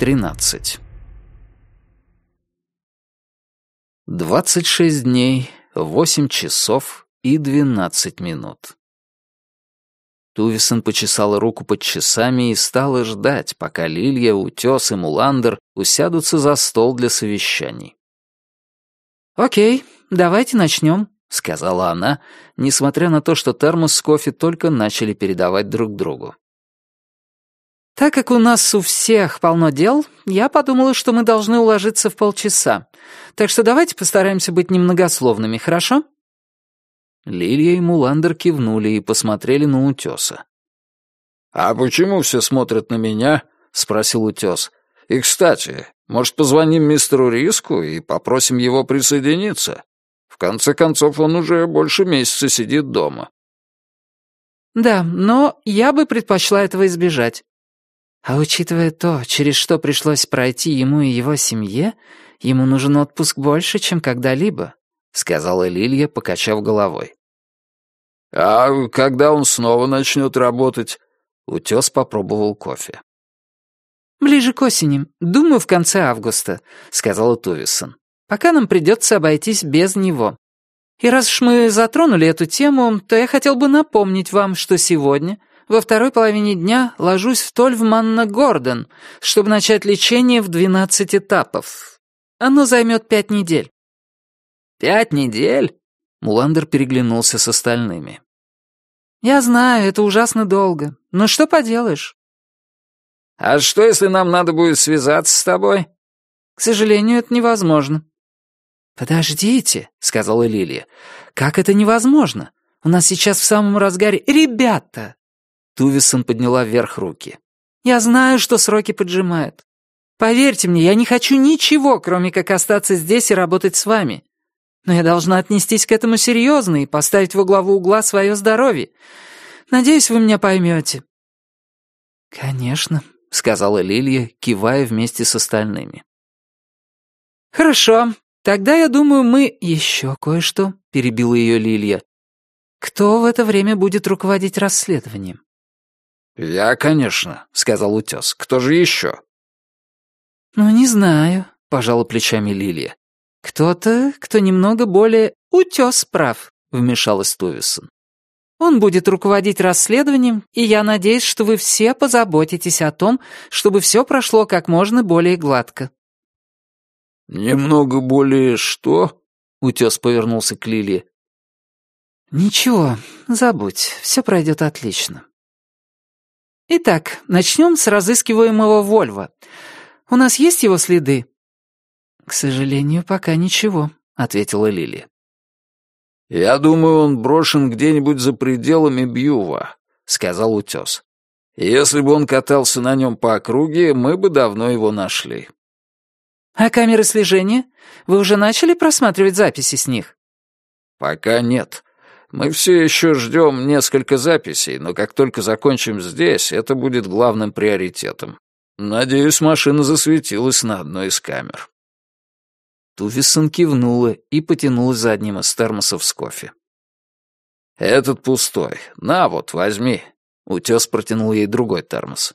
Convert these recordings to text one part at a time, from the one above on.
13. 26 дней, 8 часов и 12 минут. Тувисон почесала руку под часами и стала ждать, пока Лилья, Утес и Муландер усядутся за стол для совещаний. «Окей, давайте начнем», — сказала она, несмотря на то, что термос с кофе только начали передавать друг другу. «Так как у нас у всех полно дел, я подумала, что мы должны уложиться в полчаса. Так что давайте постараемся быть немногословными, хорошо?» Лилия и Муландер кивнули и посмотрели на утеса. «А почему все смотрят на меня?» — спросил утес. «И, кстати, может, позвоним мистеру Риску и попросим его присоединиться? В конце концов, он уже больше месяца сидит дома». «Да, но я бы предпочла этого избежать. А учитывая то, через что пришлось пройти ему и его семье, ему нужен отпуск больше, чем когда-либо», — сказала Лилия, покачав головой. «А когда он снова начнет работать?» Утес попробовал кофе. «Ближе к осени. Думаю, в конце августа», — сказала Тувисон. «Пока нам придется обойтись без него. И раз уж мы затронули эту тему, то я хотел бы напомнить вам, что сегодня, во второй половине дня, ложусь в Тольфманна Гордон, чтобы начать лечение в 12 этапов. Оно займет пять недель. «Пять недель?» Муландер переглянулся с остальными. «Я знаю, это ужасно долго. Но что поделаешь?» «А что, если нам надо будет связаться с тобой?» «К сожалению, это невозможно». «Подождите», — сказала Лилия. «Как это невозможно? У нас сейчас в самом разгаре... Ребята!» Тувисон подняла вверх руки. «Я знаю, что сроки поджимают. Поверьте мне, я не хочу ничего, кроме как остаться здесь и работать с вами. Но я должна отнестись к этому серьезно и поставить во главу угла свое здоровье. Надеюсь, вы меня поймете». «Конечно», — сказала Лилия, кивая вместе с остальными. «Хорошо, тогда, я думаю, мы...» «Еще кое-что», — перебила ее Лилия. «Кто в это время будет руководить расследованием?» «Я, конечно», — сказал Утес. «Кто же еще?» «Ну, не знаю», — пожала плечами Лилия. «Кто-то, кто немного более утес прав», — вмешалась Тувисон. «Он будет руководить расследованием, и я надеюсь, что вы все позаботитесь о том, чтобы все прошло как можно более гладко». «Немного более что?» — утес повернулся к Лилии. «Ничего, забудь, все пройдет отлично». «Итак, начнем с разыскиваемого Вольва. У нас есть его следы?» «К сожалению, пока ничего», — ответила Лили. «Я думаю, он брошен где-нибудь за пределами Бьюва», — сказал утес. «Если бы он катался на нем по округе, мы бы давно его нашли». «А камеры слежения? Вы уже начали просматривать записи с них?» «Пока нет. Мы все еще ждем несколько записей, но как только закончим здесь, это будет главным приоритетом. Надеюсь, машина засветилась на одной из камер». Туфисон кивнула и потянулась за одним из термосов с кофе. «Этот пустой. На вот, возьми». Утес протянул ей другой термос.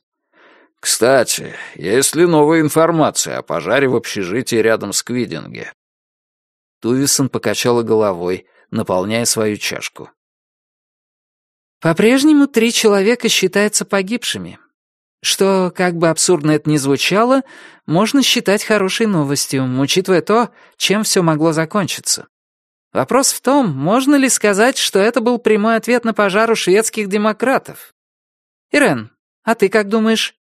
«Кстати, есть ли новая информация о пожаре в общежитии рядом с Квидинге?» Тувисон покачала головой, наполняя свою чашку. «По-прежнему три человека считаются погибшими что, как бы абсурдно это ни звучало, можно считать хорошей новостью, учитывая то, чем все могло закончиться. Вопрос в том, можно ли сказать, что это был прямой ответ на пожар у шведских демократов. Ирен, а ты как думаешь?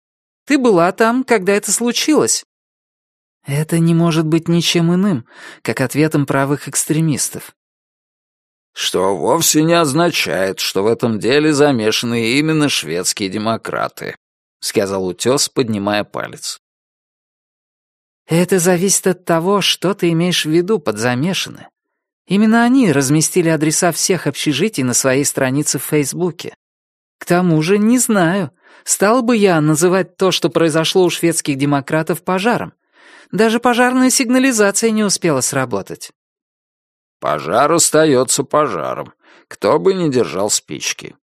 Ты была там, когда это случилось? Это не может быть ничем иным, как ответом правых экстремистов. Что вовсе не означает, что в этом деле замешаны именно шведские демократы, сказал утес, поднимая палец. Это зависит от того, что ты имеешь в виду под замешаны. Именно они разместили адреса всех общежитий на своей странице в Фейсбуке. К тому же, не знаю, стал бы я называть то, что произошло у шведских демократов, пожаром. Даже пожарная сигнализация не успела сработать. Пожар остается пожаром, кто бы ни держал спички.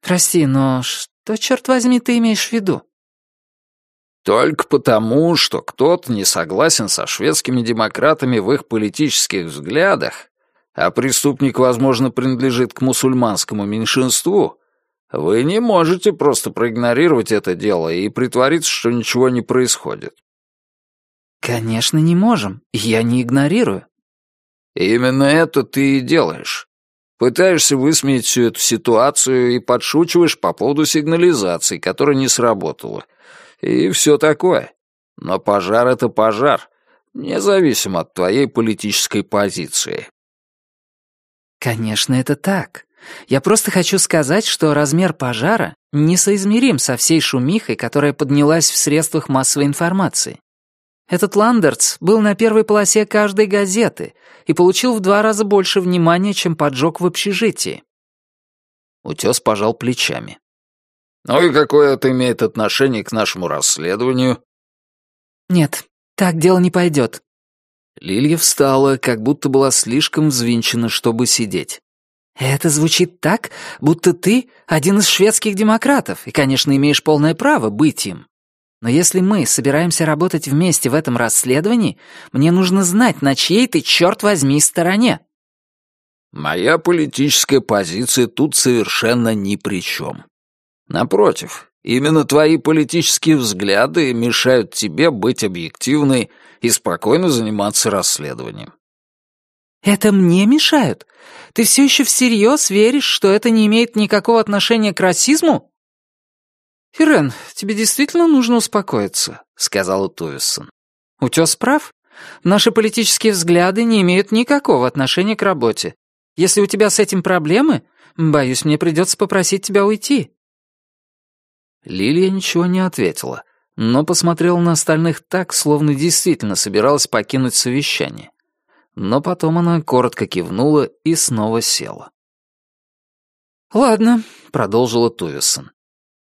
Прости, но что, черт возьми, ты имеешь в виду? Только потому, что кто-то не согласен со шведскими демократами в их политических взглядах, а преступник, возможно, принадлежит к мусульманскому меньшинству, вы не можете просто проигнорировать это дело и притвориться, что ничего не происходит. Конечно, не можем. Я не игнорирую. Именно это ты и делаешь. Пытаешься высмеять всю эту ситуацию и подшучиваешь по поводу сигнализации, которая не сработала. И все такое. Но пожар — это пожар, независимо от твоей политической позиции. Конечно, это так. Я просто хочу сказать, что размер пожара несоизмерим со всей шумихой, которая поднялась в средствах массовой информации. Этот Ландерц был на первой полосе каждой газеты и получил в два раза больше внимания, чем поджог в общежитии. Утес пожал плечами. «Ну и какое это имеет отношение к нашему расследованию?» «Нет, так дело не пойдет». Лилия встала, как будто была слишком взвинчена, чтобы сидеть. «Это звучит так, будто ты один из шведских демократов и, конечно, имеешь полное право быть им. Но если мы собираемся работать вместе в этом расследовании, мне нужно знать, на чьей ты, черт возьми, стороне». «Моя политическая позиция тут совершенно ни при чем. Напротив, именно твои политические взгляды мешают тебе быть объективной и спокойно заниматься расследованием. «Это мне мешают? Ты все еще всерьез веришь, что это не имеет никакого отношения к расизму?» «Ирен, тебе действительно нужно успокоиться», — сказал Тувисон. «Утес прав. Наши политические взгляды не имеют никакого отношения к работе. Если у тебя с этим проблемы, боюсь, мне придется попросить тебя уйти». Лилия ничего не ответила, но посмотрела на остальных так, словно действительно собиралась покинуть совещание но потом она коротко кивнула и снова села. «Ладно», — продолжила Тувисон.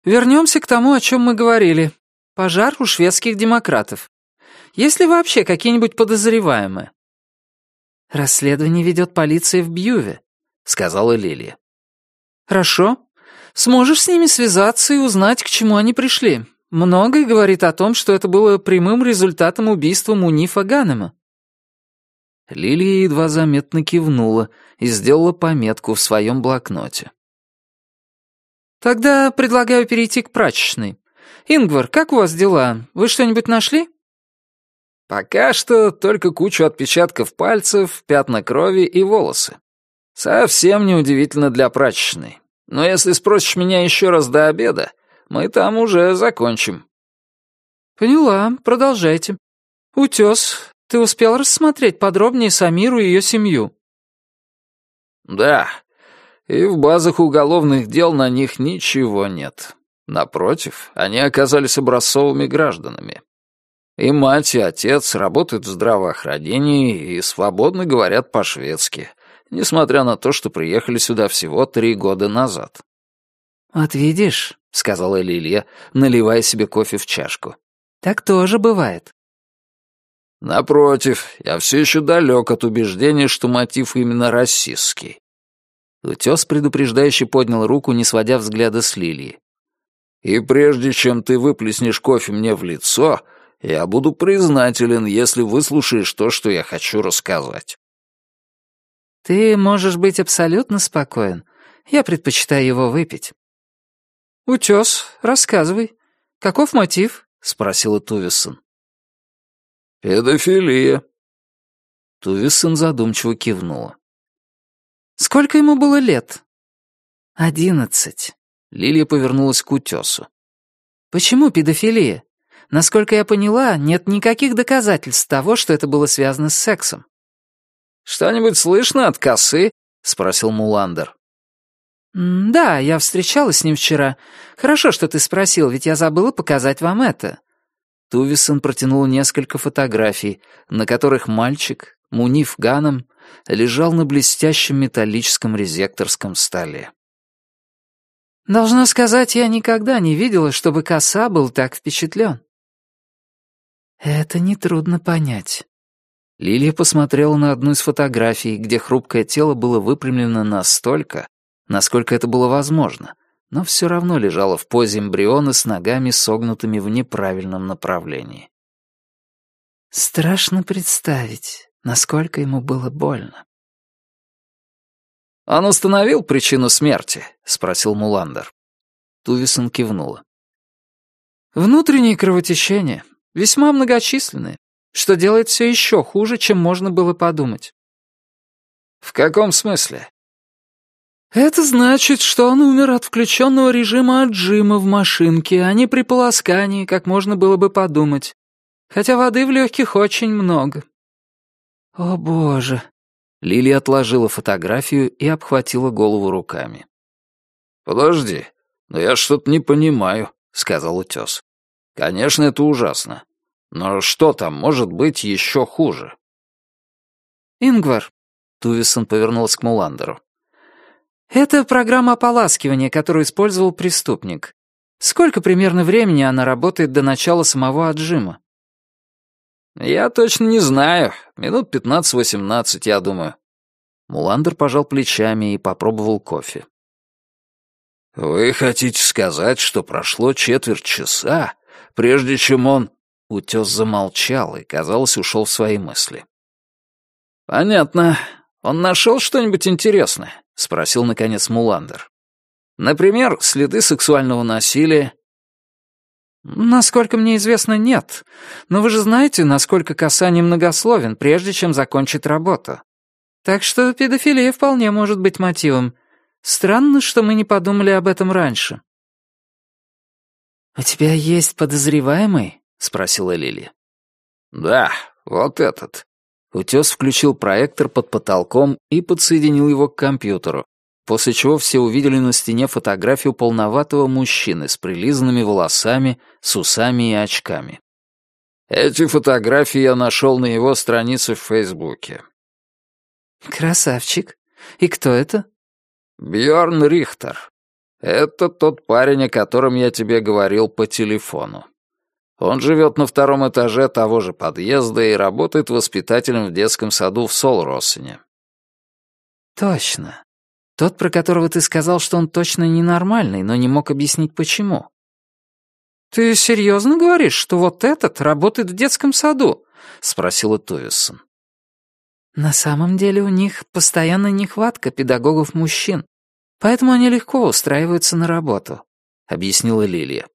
«Вернемся к тому, о чем мы говорили. Пожар у шведских демократов. Есть ли вообще какие-нибудь подозреваемые?» «Расследование ведет полиция в Бьюве», — сказала Лилия. «Хорошо. Сможешь с ними связаться и узнать, к чему они пришли. Многое говорит о том, что это было прямым результатом убийства Мунифа Ганема. Лилия едва заметно кивнула и сделала пометку в своем блокноте. «Тогда предлагаю перейти к прачечной. Ингвар, как у вас дела? Вы что-нибудь нашли?» «Пока что только кучу отпечатков пальцев, пятна крови и волосы. Совсем неудивительно для прачечной. Но если спросишь меня еще раз до обеда, мы там уже закончим». «Поняла, продолжайте. Утес, ты успел рассмотреть подробнее Самиру и ее семью?» «Да, и в базах уголовных дел на них ничего нет. Напротив, они оказались образцовыми гражданами. И мать, и отец работают в здравоохранении и свободно говорят по-шведски, несмотря на то, что приехали сюда всего три года назад». «Вот видишь», — сказала Лилия, наливая себе кофе в чашку. «Так тоже бывает. Напротив, я все еще далек от убеждения, что мотив именно расистский. Утес предупреждающе поднял руку, не сводя взгляда с Лилии. «И прежде чем ты выплеснешь кофе мне в лицо, я буду признателен, если выслушаешь то, что я хочу рассказать». «Ты можешь быть абсолютно спокоен. Я предпочитаю его выпить». «Утес, рассказывай. Каков мотив?» — спросила Тувисон. «Педофилия». Тувисон задумчиво кивнула. «Сколько ему было лет?» «Одиннадцать». Лилия повернулась к утесу. «Почему педофилия? Насколько я поняла, нет никаких доказательств того, что это было связано с сексом». «Что-нибудь слышно от косы?» — спросил Муландер. «Да, я встречалась с ним вчера. Хорошо, что ты спросил, ведь я забыла показать вам это. Тувисон протянул несколько фотографий, на которых мальчик, Муниф Ганом, лежал на блестящем металлическом резекторском столе. «Должна сказать, я никогда не видела, чтобы коса был так впечатлен». «Это нетрудно понять». Лилия посмотрела на одну из фотографий, где хрупкое тело было выпрямлено настолько, насколько это было возможно, но все равно лежала в позе эмбриона с ногами, согнутыми в неправильном направлении. Страшно представить, насколько ему было больно. «Он установил причину смерти?» — спросил Муландер. Тувисон кивнула. «Внутренние кровотечения, весьма многочисленные, что делает все еще хуже, чем можно было подумать». «В каком смысле?» «Это значит, что он умер от включенного режима отжима в машинке, а не при полоскании, как можно было бы подумать. Хотя воды в легких очень много». «О, боже!» Лили отложила фотографию и обхватила голову руками. «Подожди, но я что-то не понимаю», — сказал утес. «Конечно, это ужасно. Но что там может быть еще хуже?» «Ингвар», — Тувисон повернулся к Муландеру. «Это программа ополаскивания, которую использовал преступник. Сколько примерно времени она работает до начала самого отжима?» «Я точно не знаю. Минут пятнадцать-восемнадцать, я думаю». Муландер пожал плечами и попробовал кофе. «Вы хотите сказать, что прошло четверть часа, прежде чем он...» Утес замолчал и, казалось, ушел в свои мысли. «Понятно. Он нашел что-нибудь интересное?» — спросил, наконец, Муландер. «Например, следы сексуального насилия «Насколько мне известно, нет. Но вы же знаете, насколько касание многословен, прежде чем закончить работу. Так что педофилия вполне может быть мотивом. Странно, что мы не подумали об этом раньше». «У тебя есть подозреваемый?» — спросила Лили. «Да, вот этот». Утес включил проектор под потолком и подсоединил его к компьютеру, после чего все увидели на стене фотографию полноватого мужчины с прилизанными волосами, с усами и очками. Эти фотографии я нашел на его странице в Фейсбуке. Красавчик. И кто это? Бьорн Рихтер. Это тот парень, о котором я тебе говорил по телефону. Он живет на втором этаже того же подъезда и работает воспитателем в детском саду в Солросене. Точно. Тот, про которого ты сказал, что он точно ненормальный, но не мог объяснить, почему. «Ты серьезно говоришь, что вот этот работает в детском саду?» — спросила Тувиссон. «На самом деле у них постоянная нехватка педагогов-мужчин, поэтому они легко устраиваются на работу», — объяснила Лилия.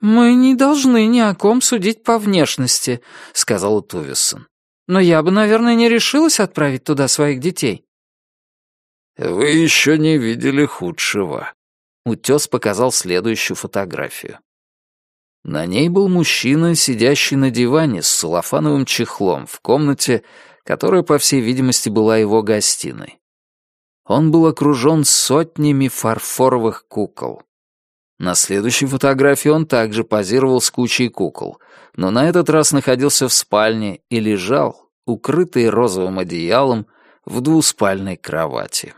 «Мы не должны ни о ком судить по внешности», — сказала Тувиссон. «Но я бы, наверное, не решилась отправить туда своих детей». «Вы еще не видели худшего». Утес показал следующую фотографию. На ней был мужчина, сидящий на диване с целлофановым чехлом в комнате, которая, по всей видимости, была его гостиной. Он был окружен сотнями фарфоровых кукол. На следующей фотографии он также позировал с кучей кукол, но на этот раз находился в спальне и лежал, укрытый розовым одеялом, в двуспальной кровати.